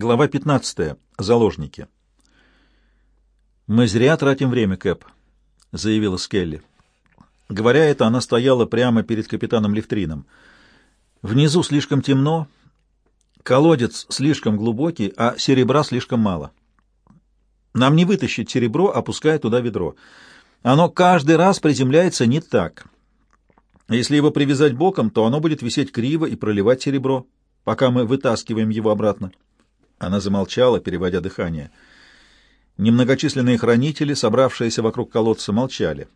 Глава 15. Заложники. «Мы зря тратим время, Кэп», — заявила Скелли. Говоря это, она стояла прямо перед капитаном Лифтрином. Внизу слишком темно, колодец слишком глубокий, а серебра слишком мало. Нам не вытащить серебро, опуская туда ведро. Оно каждый раз приземляется не так. Если его привязать боком, то оно будет висеть криво и проливать серебро, пока мы вытаскиваем его обратно. Она замолчала, переводя дыхание. Немногочисленные хранители, собравшиеся вокруг колодца, молчали.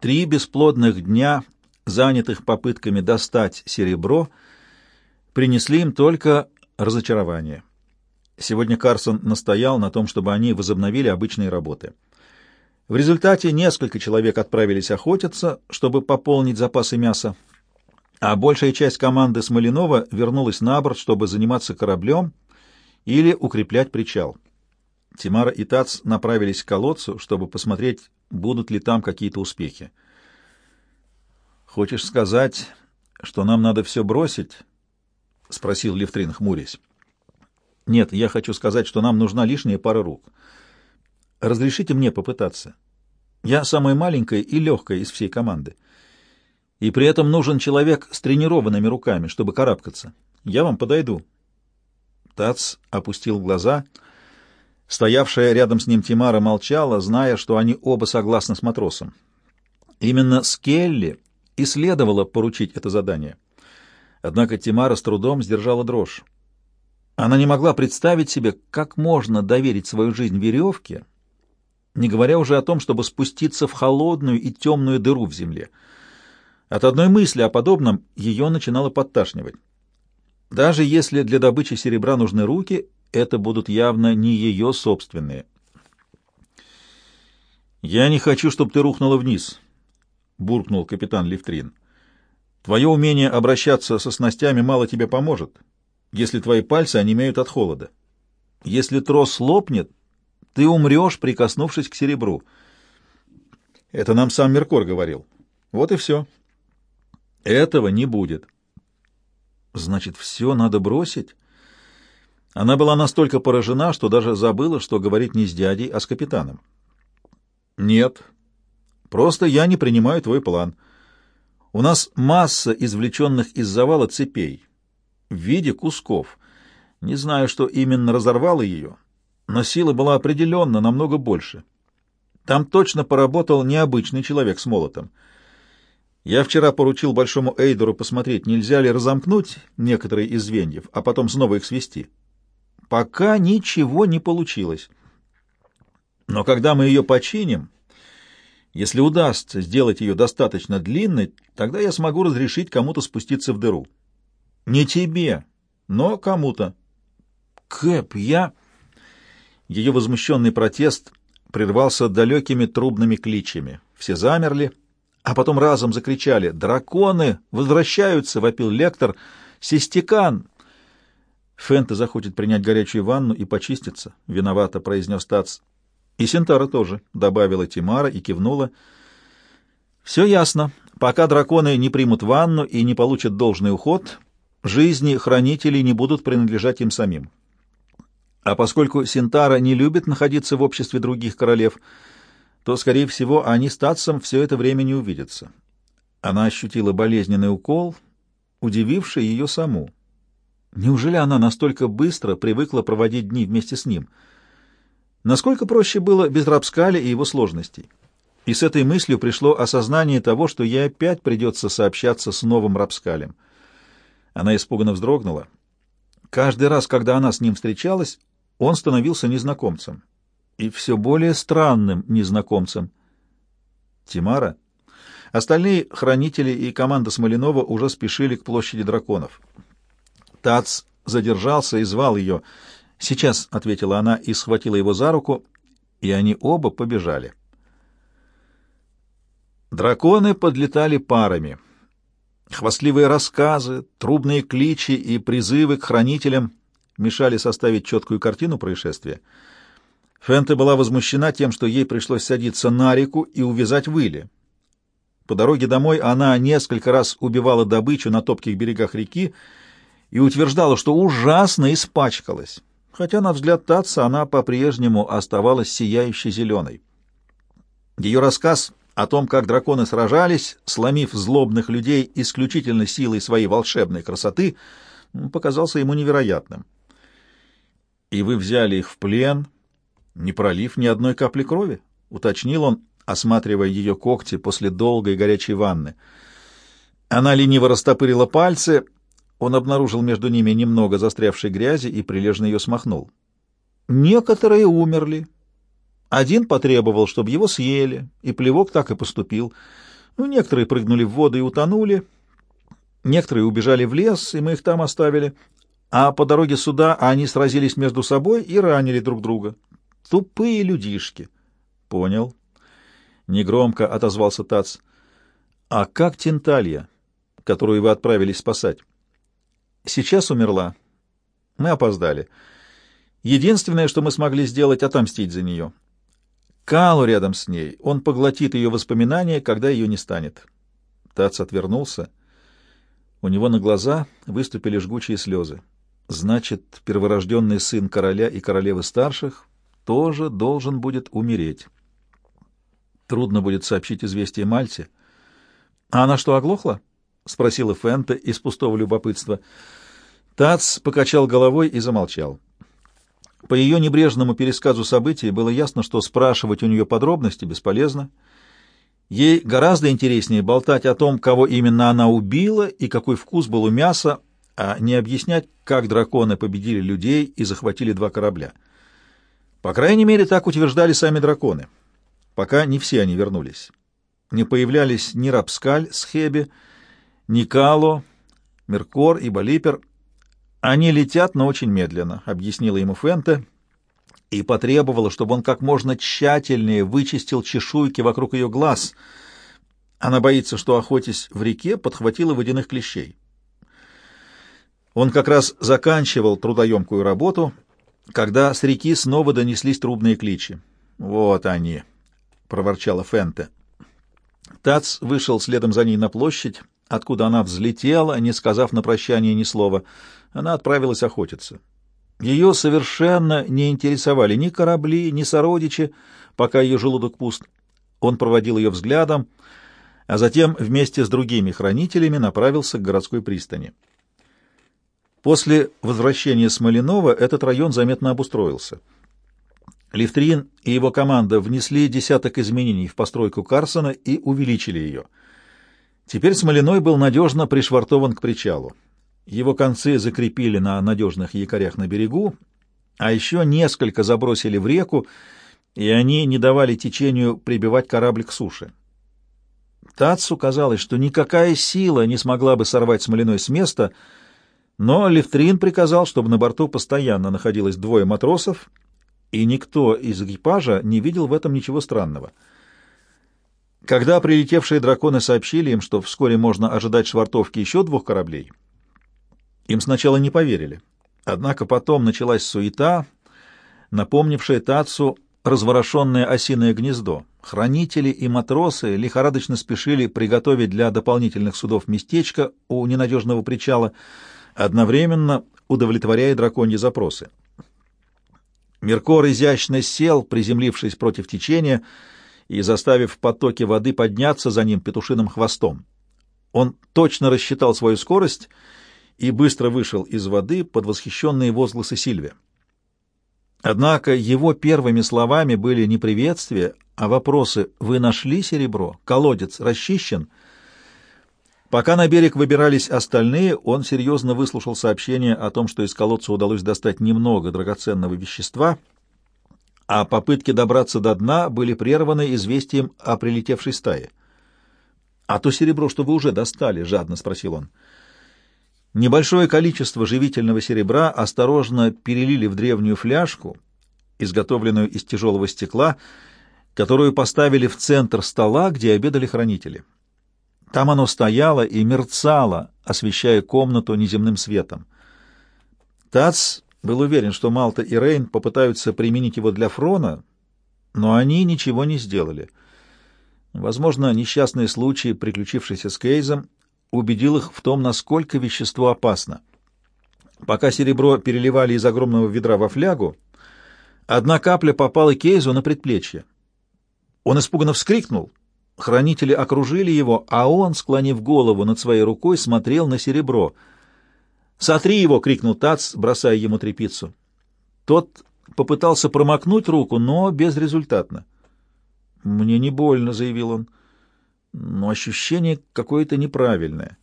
Три бесплодных дня, занятых попытками достать серебро, принесли им только разочарование. Сегодня Карсон настоял на том, чтобы они возобновили обычные работы. В результате несколько человек отправились охотиться, чтобы пополнить запасы мяса, а большая часть команды Смоленова вернулась на борт, чтобы заниматься кораблем или укреплять причал. Тимара и Тац направились к колодцу, чтобы посмотреть, будут ли там какие-то успехи. «Хочешь сказать, что нам надо все бросить?» — спросил Левтрин, хмурясь. «Нет, я хочу сказать, что нам нужна лишняя пара рук. Разрешите мне попытаться. Я самая маленькая и легкая из всей команды. И при этом нужен человек с тренированными руками, чтобы карабкаться. Я вам подойду». Тац опустил глаза. Стоявшая рядом с ним Тимара молчала, зная, что они оба согласны с матросом. Именно Скелли и следовало поручить это задание. Однако Тимара с трудом сдержала дрожь. Она не могла представить себе, как можно доверить свою жизнь веревке, не говоря уже о том, чтобы спуститься в холодную и темную дыру в земле. От одной мысли о подобном ее начинало подташнивать. Даже если для добычи серебра нужны руки, это будут явно не ее собственные. «Я не хочу, чтобы ты рухнула вниз», — буркнул капитан Лифтрин. «Твое умение обращаться со снастями мало тебе поможет, если твои пальцы онемеют от холода. Если трос лопнет, ты умрешь, прикоснувшись к серебру». Это нам сам Меркор говорил. Вот и все. Этого не будет. Значит, все надо бросить? Она была настолько поражена, что даже забыла, что говорит не с дядей, а с капитаном. Нет. Просто я не принимаю твой план. У нас масса извлеченных из завала цепей в виде кусков. Не знаю, что именно разорвало ее, но сила была определенно намного больше. Там точно поработал необычный человек с молотом — я вчера поручил Большому Эйдеру посмотреть, нельзя ли разомкнуть некоторые из звеньев, а потом снова их свести. Пока ничего не получилось. Но когда мы ее починим, если удастся сделать ее достаточно длинной, тогда я смогу разрешить кому-то спуститься в дыру. Не тебе, но кому-то. Кэп, я... Ее возмущенный протест прервался далекими трубными кличами. Все замерли, а потом разом закричали «Драконы! Возвращаются!» — вопил лектор. «Систекан!» Фента захочет принять горячую ванну и почиститься. Виновато, — произнес Тац. И Сентара тоже, — добавила Тимара и кивнула. Все ясно. Пока драконы не примут ванну и не получат должный уход, жизни хранителей не будут принадлежать им самим. А поскольку Сентара не любит находиться в обществе других королев, — то, скорее всего, они с Татсом все это время не увидятся. Она ощутила болезненный укол, удививший ее саму. Неужели она настолько быстро привыкла проводить дни вместе с ним? Насколько проще было без Рапскаля и его сложностей? И с этой мыслью пришло осознание того, что ей опять придется сообщаться с новым Рапскалем. Она испуганно вздрогнула. Каждый раз, когда она с ним встречалась, он становился незнакомцем и все более странным незнакомцем. Тимара. Остальные хранители и команда Смоленова уже спешили к площади драконов. Тац задержался и звал ее. «Сейчас», — ответила она и схватила его за руку, и они оба побежали. Драконы подлетали парами. Хвастливые рассказы, трубные кличи и призывы к хранителям мешали составить четкую картину происшествия. Фенте была возмущена тем, что ей пришлось садиться на реку и увязать выли. По дороге домой она несколько раз убивала добычу на топких берегах реки и утверждала, что ужасно испачкалась, хотя, на взгляд Татца, она по-прежнему оставалась сияющей зеленой. Ее рассказ о том, как драконы сражались, сломив злобных людей исключительно силой своей волшебной красоты, показался ему невероятным. «И вы взяли их в плен, не пролив ни одной капли крови?» — уточнил он, осматривая ее когти после долгой горячей ванны. Она лениво растопырила пальцы, он обнаружил между ними немного застрявшей грязи и прилежно ее смахнул. «Некоторые умерли», один потребовал, чтобы его съели, и плевок так и поступил. Ну, некоторые прыгнули в воду и утонули, некоторые убежали в лес, и мы их там оставили, а по дороге сюда они сразились между собой и ранили друг друга. Тупые людишки. — Понял. Негромко отозвался Тац. — А как Тенталья, которую вы отправились спасать? — Сейчас умерла. Мы опоздали. Единственное, что мы смогли сделать, — отомстить за нее. — Калу рядом с ней. Он поглотит ее воспоминания, когда ее не станет. Тац отвернулся. У него на глаза выступили жгучие слезы. Значит, перворожденный сын короля и королевы старших тоже должен будет умереть. Трудно будет сообщить известие Мальте. — А она что, оглохла? — спросила Фента из пустого любопытства. Тац покачал головой и замолчал. По ее небрежному пересказу событий было ясно, что спрашивать у нее подробности бесполезно. Ей гораздо интереснее болтать о том, кого именно она убила и какой вкус был у мяса, а не объяснять, как драконы победили людей и захватили два корабля. По крайней мере, так утверждали сами драконы, пока не все они вернулись. Не появлялись ни Рапскаль с Хеби, ни Кало, Меркор и Балипер — «Они летят, но очень медленно», — объяснила ему Фенте и потребовала, чтобы он как можно тщательнее вычистил чешуйки вокруг ее глаз. Она боится, что, охотясь в реке, подхватила водяных клещей. Он как раз заканчивал трудоемкую работу, когда с реки снова донеслись трубные кличи. «Вот они!» — проворчала Фенте. Тац вышел следом за ней на площадь, откуда она взлетела, не сказав на прощание ни слова — она отправилась охотиться. Ее совершенно не интересовали ни корабли, ни сородичи, пока ее желудок пуст. Он проводил ее взглядом, а затем вместе с другими хранителями направился к городской пристани. После возвращения Смоленова этот район заметно обустроился. Лифтрин и его команда внесли десяток изменений в постройку Карсона и увеличили ее. Теперь Смоленой был надежно пришвартован к причалу. Его концы закрепили на надежных якорях на берегу, а еще несколько забросили в реку, и они не давали течению прибивать корабль к суше. Тацу казалось, что никакая сила не смогла бы сорвать Смоляной с места, но Левтрин приказал, чтобы на борту постоянно находилось двое матросов, и никто из экипажа не видел в этом ничего странного. Когда прилетевшие драконы сообщили им, что вскоре можно ожидать швартовки еще двух кораблей — им сначала не поверили. Однако потом началась суета, напомнившая Тацу разворошенное осиное гнездо. Хранители и матросы лихорадочно спешили приготовить для дополнительных судов местечко у ненадежного причала, одновременно удовлетворяя драконьи запросы. Меркор изящно сел, приземлившись против течения и заставив потоки воды подняться за ним петушиным хвостом. Он точно рассчитал свою скорость — и быстро вышел из воды под восхищенные возгласы Сильвия. Однако его первыми словами были не приветствия, а вопросы «Вы нашли серебро? Колодец расчищен?» Пока на берег выбирались остальные, он серьезно выслушал сообщение о том, что из колодца удалось достать немного драгоценного вещества, а попытки добраться до дна были прерваны известием о прилетевшей стае. «А то серебро, что вы уже достали?» — жадно спросил он. — Небольшое количество живительного серебра осторожно перелили в древнюю фляжку, изготовленную из тяжелого стекла, которую поставили в центр стола, где обедали хранители. Там оно стояло и мерцало, освещая комнату неземным светом. Тац был уверен, что Малта и Рейн попытаются применить его для Фрона, но они ничего не сделали. Возможно, несчастный случай, приключившийся с Кейзом, убедил их в том, насколько вещество опасно. Пока серебро переливали из огромного ведра во флягу, одна капля попала Кейзу на предплечье. Он испуганно вскрикнул. Хранители окружили его, а он, склонив голову над своей рукой, смотрел на серебро. «Сотри его!» — крикнул Тац, бросая ему трепицу. Тот попытался промокнуть руку, но безрезультатно. «Мне не больно», — заявил он, — «но ощущение какое-то неправильное».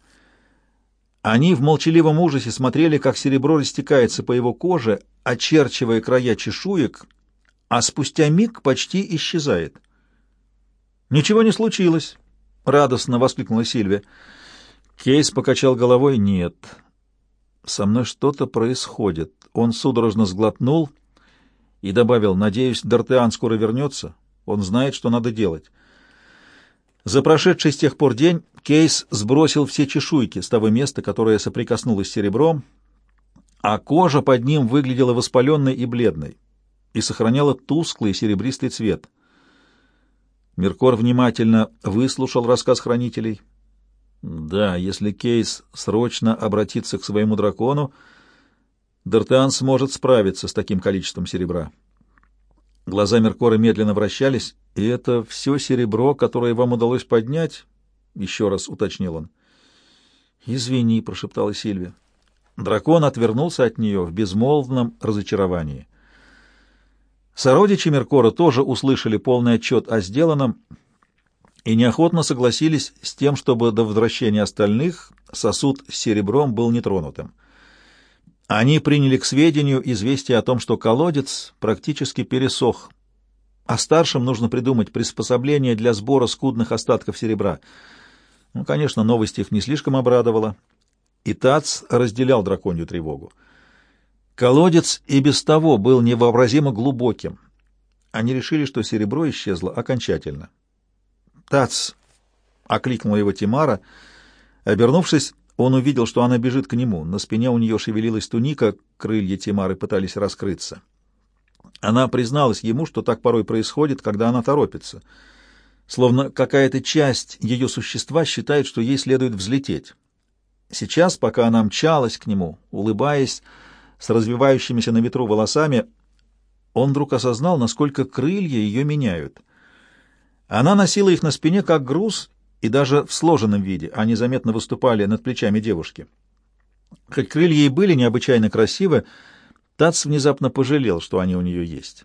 Они в молчаливом ужасе смотрели, как серебро растекается по его коже, очерчивая края чешуек, а спустя миг почти исчезает. «Ничего не случилось», — радостно воскликнула Сильвия. Кейс покачал головой. «Нет, со мной что-то происходит». Он судорожно сглотнул и добавил, «Надеюсь, Д'Артеан скоро вернется. Он знает, что надо делать». За прошедший с тех пор день Кейс сбросил все чешуйки с того места, которое соприкоснулось с серебром, а кожа под ним выглядела воспаленной и бледной и сохраняла тусклый серебристый цвет. Меркор внимательно выслушал рассказ хранителей. Да, если Кейс срочно обратится к своему дракону, Д'Артеан сможет справиться с таким количеством серебра. Глаза Меркора медленно вращались. «И это все серебро, которое вам удалось поднять?» — еще раз уточнил он. «Извини», — прошептала Сильвия. Дракон отвернулся от нее в безмолвном разочаровании. Сородичи Меркора тоже услышали полный отчет о сделанном и неохотно согласились с тем, чтобы до возвращения остальных сосуд с серебром был нетронутым. Они приняли к сведению известие о том, что колодец практически пересох, а старшим нужно придумать приспособление для сбора скудных остатков серебра. Ну, конечно, новость их не слишком обрадовала, и Тац разделял драконью тревогу. Колодец и без того был невообразимо глубоким. Они решили, что серебро исчезло окончательно. «Тац!» — окликнула его Тимара. Обернувшись, он увидел, что она бежит к нему. На спине у нее шевелилась туника, крылья Тимары пытались раскрыться. Она призналась ему, что так порой происходит, когда она торопится. Словно какая-то часть ее существа считает, что ей следует взлететь. Сейчас, пока она мчалась к нему, улыбаясь, с развивающимися на ветру волосами, он вдруг осознал, насколько крылья ее меняют. Она носила их на спине, как груз, и даже в сложенном виде они заметно выступали над плечами девушки. Хоть крылья и были необычайно красивы, Тац внезапно пожалел, что они у нее есть.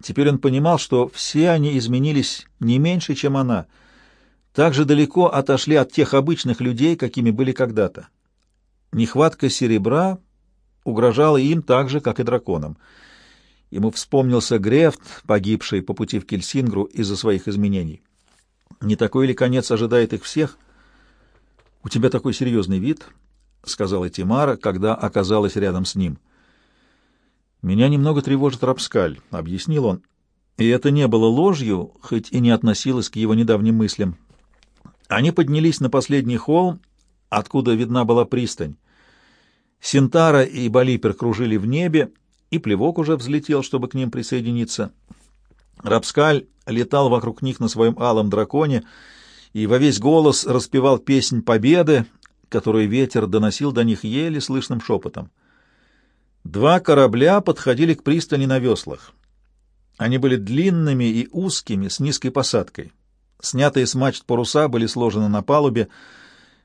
Теперь он понимал, что все они изменились не меньше, чем она, так же далеко отошли от тех обычных людей, какими были когда-то. Нехватка серебра угрожала им так же, как и драконам. Ему вспомнился Грефт, погибший по пути в Кельсингру из-за своих изменений. Не такой ли конец ожидает их всех? — У тебя такой серьезный вид, — сказала Тимара, когда оказалась рядом с ним. — Меня немного тревожит Рапскаль, — объяснил он. И это не было ложью, хоть и не относилось к его недавним мыслям. Они поднялись на последний холм, откуда видна была пристань. Синтара и Балипер кружили в небе, и плевок уже взлетел, чтобы к ним присоединиться. Рапскаль летал вокруг них на своем алом драконе и во весь голос распевал песнь победы, которую ветер доносил до них еле слышным шепотом. Два корабля подходили к пристани на веслах. Они были длинными и узкими, с низкой посадкой. Снятые с мачт паруса были сложены на палубе,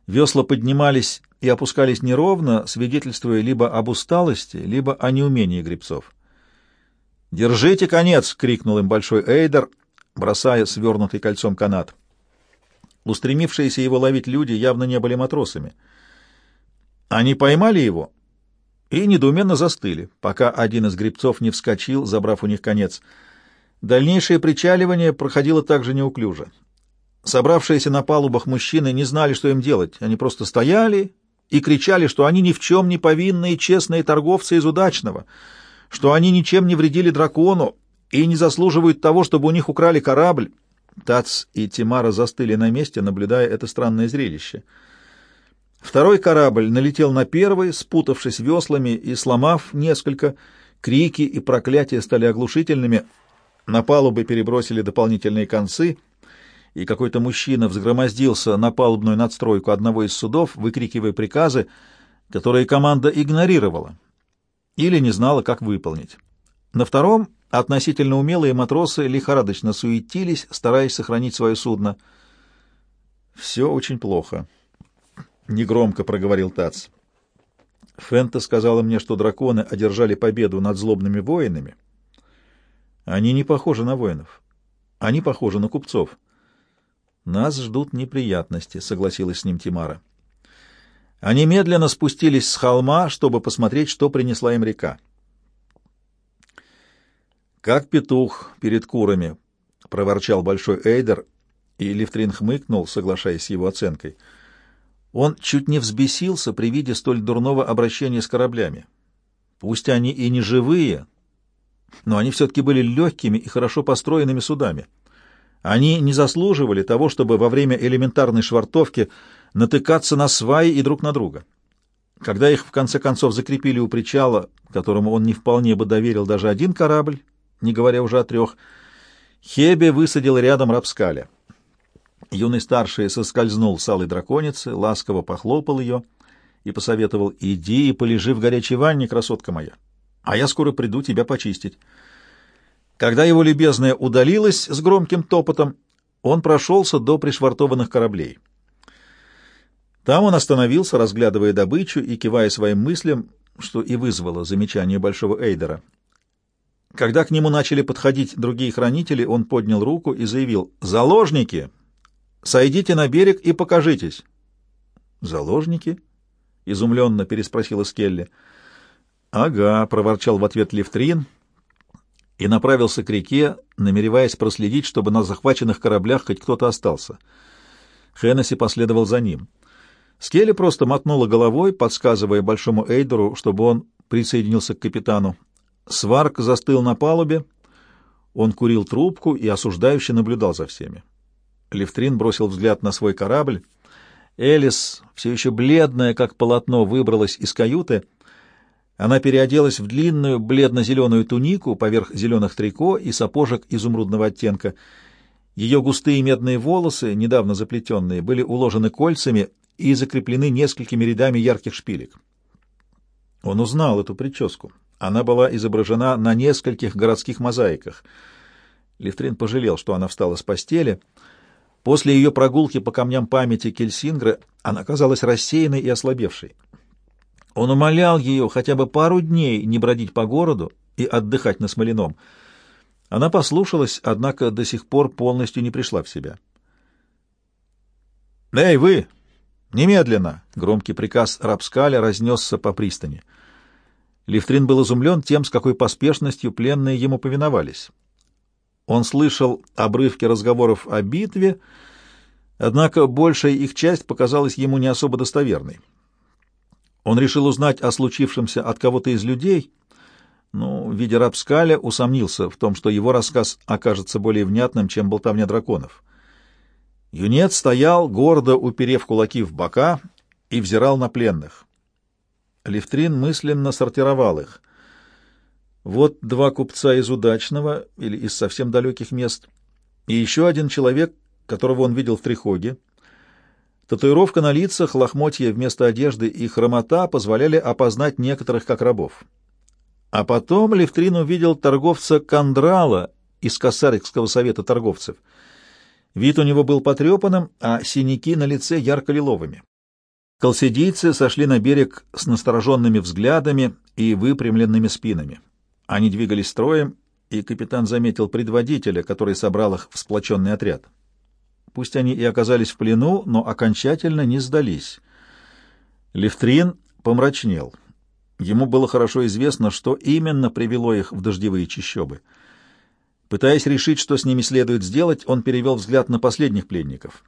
весла поднимались и опускались неровно, свидетельствуя либо об усталости, либо о неумении гребцов. «Держите конец!» — крикнул им большой Эйдер, бросая свернутый кольцом канат. Устремившиеся его ловить люди явно не были матросами. Они поймали его и недоуменно застыли, пока один из гребцов не вскочил, забрав у них конец. Дальнейшее причаливание проходило также неуклюже. Собравшиеся на палубах мужчины не знали, что им делать. Они просто стояли и кричали, что они ни в чем не повинные честные торговцы из удачного — что они ничем не вредили дракону и не заслуживают того, чтобы у них украли корабль. Тац и Тимара застыли на месте, наблюдая это странное зрелище. Второй корабль налетел на первый, спутавшись веслами и сломав несколько, крики и проклятия стали оглушительными, на палубы перебросили дополнительные концы, и какой-то мужчина взгромоздился на палубную надстройку одного из судов, выкрикивая приказы, которые команда игнорировала или не знала, как выполнить. На втором относительно умелые матросы лихорадочно суетились, стараясь сохранить свое судно. «Все очень плохо», — негромко проговорил Тац. Фента сказала мне, что драконы одержали победу над злобными воинами. Они не похожи на воинов. Они похожи на купцов. Нас ждут неприятности, согласилась с ним Тимара. Они медленно спустились с холма, чтобы посмотреть, что принесла им река. Как петух перед курами, проворчал большой Эйдер, и Лифтрин хмыкнул, соглашаясь с его оценкой — он чуть не взбесился при виде столь дурного обращения с кораблями. Пусть они и не живые, но они все-таки были легкими и хорошо построенными судами. Они не заслуживали того, чтобы во время элементарной швартовки натыкаться на сваи и друг на друга. Когда их в конце концов закрепили у причала, которому он не вполне бы доверил даже один корабль, не говоря уже о трех, Хебе высадил рядом Рапскаля. Юный старший соскользнул с алой драконицы, ласково похлопал ее и посоветовал «Иди и полежи в горячей ванне, красотка моя, а я скоро приду тебя почистить». Когда его любезная удалилась с громким топотом, он прошелся до пришвартованных кораблей. Там он остановился, разглядывая добычу и кивая своим мыслям, что и вызвало замечание Большого Эйдера. Когда к нему начали подходить другие хранители, он поднял руку и заявил «Заложники! Сойдите на берег и покажитесь. Заложники? изумленно переспросила Скелли. Ага, проворчал в ответ Левтрин и направился к реке, намереваясь проследить, чтобы на захваченных кораблях хоть кто-то остался. Хеннесси последовал за ним. Скелли просто мотнула головой, подсказывая большому Эйдеру, чтобы он присоединился к капитану. Сварк застыл на палубе, он курил трубку и осуждающе наблюдал за всеми. Левтрин бросил взгляд на свой корабль. Элис, все еще бледная, как полотно, выбралась из каюты. Она переоделась в длинную бледно-зеленую тунику поверх зеленых трико и сапожек изумрудного оттенка. Ее густые медные волосы, недавно заплетенные, были уложены кольцами и закреплены несколькими рядами ярких шпилек. Он узнал эту прическу. Она была изображена на нескольких городских мозаиках. Левтрин пожалел, что она встала с постели — После ее прогулки по камням памяти Кельсингра она казалась рассеянной и ослабевшей. Он умолял ее хотя бы пару дней не бродить по городу и отдыхать на Смоленом. Она послушалась, однако до сих пор полностью не пришла в себя. «Эй, вы! Немедленно!» — громкий приказ Рапскаля разнесся по пристани. Лифтрин был изумлен тем, с какой поспешностью пленные ему повиновались. Он слышал обрывки разговоров о битве, однако большая их часть показалась ему не особо достоверной. Он решил узнать о случившемся от кого-то из людей, но, видя Рапскаля, усомнился в том, что его рассказ окажется более внятным, чем болтовня драконов. Юнец стоял, гордо уперев кулаки в бока, и взирал на пленных. Левтрин мысленно сортировал их. Вот два купца из удачного или из совсем далеких мест, и еще один человек, которого он видел в Трихоге. Татуировка на лицах, лохмотья вместо одежды и хромота позволяли опознать некоторых как рабов. А потом Левтрин увидел торговца Кандрала из Косарикского совета торговцев. Вид у него был потрепанным, а синяки на лице ярко-лиловыми. Колсидийцы сошли на берег с настороженными взглядами и выпрямленными спинами. Они двигались строем, и капитан заметил предводителя, который собрал их в сплоченный отряд. Пусть они и оказались в плену, но окончательно не сдались. Левтрин помрачнел. Ему было хорошо известно, что именно привело их в дождевые чащобы. Пытаясь решить, что с ними следует сделать, он перевел взгляд на последних пленников.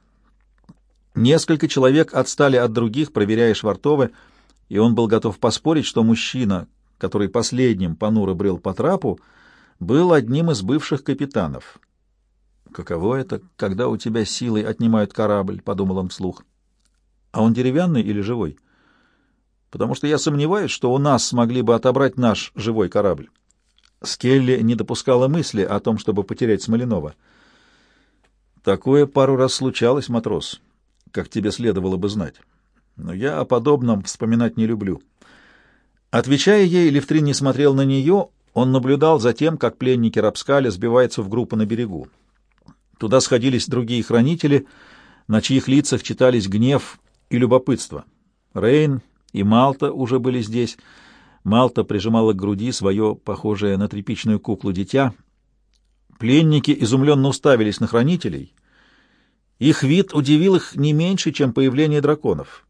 Несколько человек отстали от других, проверяя швартовы, и он был готов поспорить, что мужчина, который последним понуро брел по трапу, был одним из бывших капитанов. «Каково это, когда у тебя силой отнимают корабль?» — подумал он вслух. «А он деревянный или живой?» «Потому что я сомневаюсь, что у нас смогли бы отобрать наш живой корабль». Скелли не допускала мысли о том, чтобы потерять Смоленова. «Такое пару раз случалось, матрос, как тебе следовало бы знать». но я о подобном вспоминать не люблю. Отвечая ей, Левтрин не смотрел на нее, он наблюдал за тем, как пленники Рапскаля сбиваются в группу на берегу. Туда сходились другие хранители, на чьих лицах читались гнев и любопытство. Рейн и Малта уже были здесь. Малта прижимала к груди свое, похожее на тряпичную куклу, дитя. Пленники изумленно уставились на хранителей. Их вид удивил их не меньше, чем появление драконов.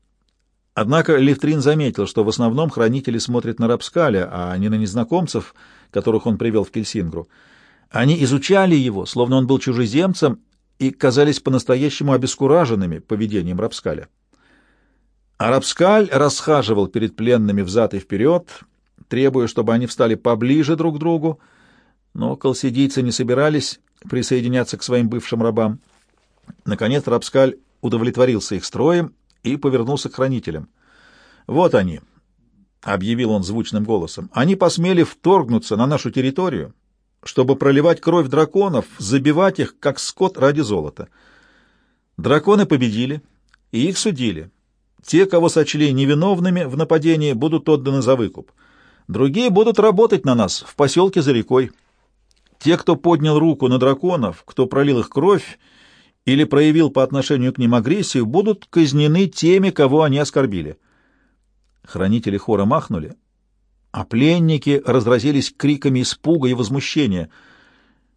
Однако Левтрин заметил, что в основном хранители смотрят на Рапскаля, а не на незнакомцев, которых он привел в Кельсингру. Они изучали его, словно он был чужеземцем, и казались по-настоящему обескураженными поведением Рапскаля. А Рапскаль расхаживал перед пленными взад и вперед, требуя, чтобы они встали поближе друг к другу, но колсидийцы не собирались присоединяться к своим бывшим рабам. Наконец Рапскаль удовлетворился их строем и повернулся к хранителям. «Вот они», — объявил он звучным голосом, — «они посмели вторгнуться на нашу территорию, чтобы проливать кровь драконов, забивать их, как скот ради золота. Драконы победили, и их судили. Те, кого сочли невиновными в нападении, будут отданы за выкуп. Другие будут работать на нас в поселке за рекой. Те, кто поднял руку на драконов, кто пролил их кровь или проявил по отношению к ним агрессию, будут казнены теми, кого они оскорбили. Хранители хора махнули, а пленники разразились криками испуга и возмущения.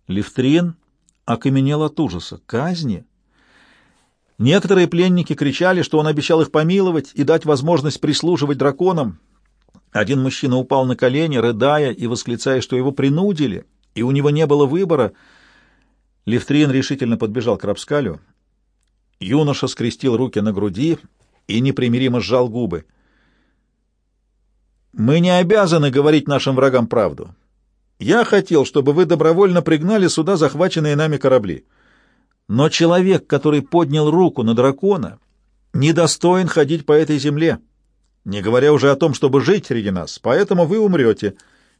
Левтрин окаменел от ужаса. Казни? Некоторые пленники кричали, что он обещал их помиловать и дать возможность прислуживать драконам. Один мужчина упал на колени, рыдая и восклицая, что его принудили, и у него не было выбора. Левтрин решительно подбежал к Рапскалю. Юноша скрестил руки на груди и непримиримо сжал губы — мы не обязаны говорить нашим врагам правду. Я хотел, чтобы вы добровольно пригнали сюда захваченные нами корабли. Но человек, который поднял руку на дракона, недостоин ходить по этой земле, не говоря уже о том, чтобы жить среди нас, поэтому вы умрете.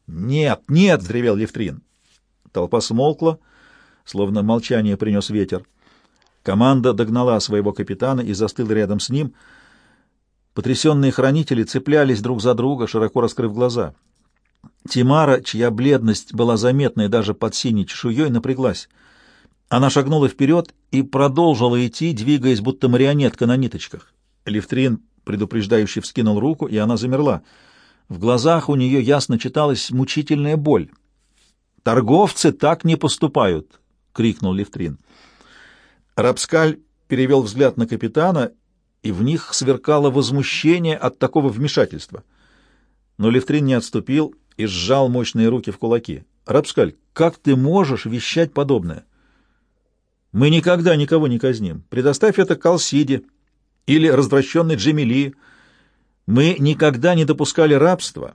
Нет, нет, — взревел Левтрин. Толпа смолкла, словно молчание принес ветер. Команда догнала своего капитана и застыла рядом с ним — Потрясенные хранители цеплялись друг за друга, широко раскрыв глаза. Тимара, чья бледность была заметной даже под синей чешуей, напряглась. Она шагнула вперед и продолжила идти, двигаясь, будто марионетка на ниточках. Левтрин, предупреждающий, вскинул руку, и она замерла. В глазах у нее ясно читалась мучительная боль. «Торговцы так не поступают!» — крикнул Левтрин. Рапскаль перевел взгляд на капитана и в них сверкало возмущение от такого вмешательства. Но Левтрин не отступил и сжал мощные руки в кулаки. «Рабскаль, как ты можешь вещать подобное? Мы никогда никого не казним. Предоставь это Калсиде или развращенной Джемили. Мы никогда не допускали рабства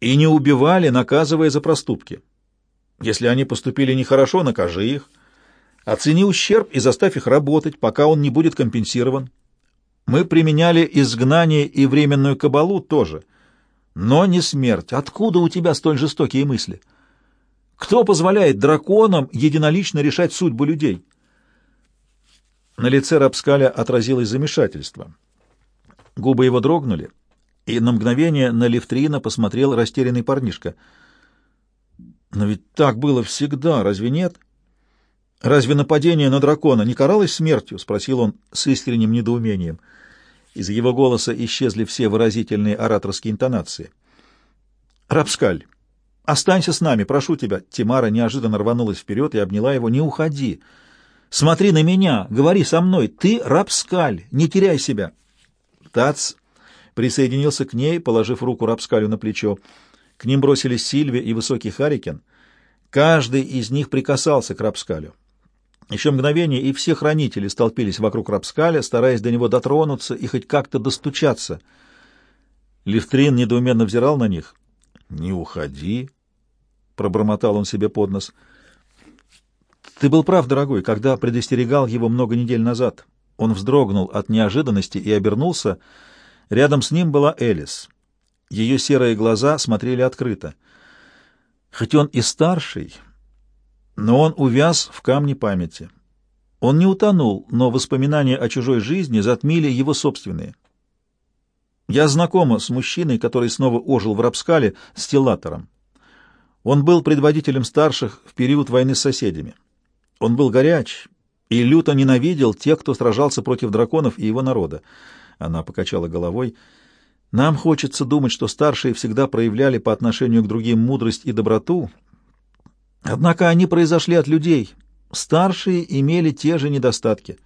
и не убивали, наказывая за проступки. Если они поступили нехорошо, накажи их. Оцени ущерб и заставь их работать, пока он не будет компенсирован. Мы применяли изгнание и временную кабалу тоже. Но не смерть. Откуда у тебя столь жестокие мысли? Кто позволяет драконам единолично решать судьбу людей? На лице Рапскаля отразилось замешательство. Губы его дрогнули, и на мгновение на Левтрина посмотрел растерянный парнишка. «Но ведь так было всегда, разве нет?» «Разве нападение на дракона не каралось смертью?» — спросил он с искренним недоумением. Из его голоса исчезли все выразительные ораторские интонации. «Рапскаль, останься с нами, прошу тебя!» Тимара неожиданно рванулась вперед и обняла его. «Не уходи! Смотри на меня, говори со мной! Ты Рапскаль, не теряй себя!» Тац присоединился к ней, положив руку Рапскалю на плечо. К ним бросились Сильви и высокий Харикен. Каждый из них прикасался к Рапскалю. Еще мгновение, и все хранители столпились вокруг Рапскаля, стараясь до него дотронуться и хоть как-то достучаться. Левтрин недоуменно взирал на них. «Не уходи», — пробормотал он себе под нос. «Ты был прав, дорогой, когда предостерегал его много недель назад». Он вздрогнул от неожиданности и обернулся. Рядом с ним была Элис. Ее серые глаза смотрели открыто. Хоть он и старший, но он увяз в камне памяти. Он не утонул, но воспоминания о чужой жизни затмили его собственные. Я знакома с мужчиной, который снова ожил в Рапскале, стеллатором. Он был предводителем старших в период войны с соседями. Он был горяч и люто ненавидел тех, кто сражался против драконов и его народа. Она покачала головой. Нам хочется думать, что старшие всегда проявляли по отношению к другим мудрость и доброту, однако они произошли от людей. Старшие имели те же недостатки.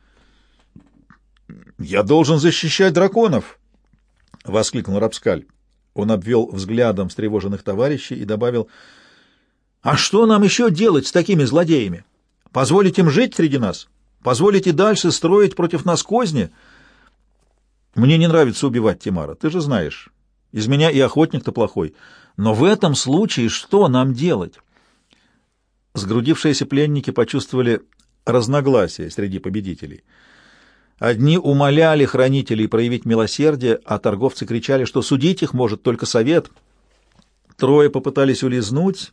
«Я должен защищать драконов!» — воскликнул Рапскаль. Он обвел взглядом встревоженных товарищей и добавил, «А что нам еще делать с такими злодеями? Позволить им жить среди нас? Позволить и дальше строить против нас козни?» «Мне не нравится убивать Тимара, ты же знаешь. Из меня и охотник-то плохой. Но в этом случае что нам делать?» Сгрудившиеся пленники почувствовали разногласия среди победителей — Одни умоляли хранителей проявить милосердие, а торговцы кричали, что судить их может только совет. Трое попытались улизнуть,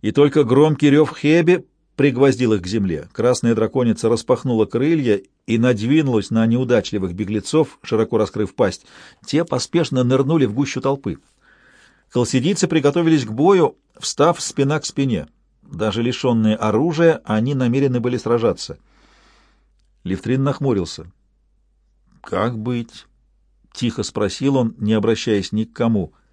и только громкий рев Хеби пригвоздил их к земле. Красная драконица распахнула крылья и надвинулась на неудачливых беглецов, широко раскрыв пасть. Те поспешно нырнули в гущу толпы. Колсидийцы приготовились к бою, встав спина к спине. Даже лишенные оружия, они намерены были сражаться — Левтрин нахмурился. «Как быть?» — тихо спросил он, не обращаясь ни к кому —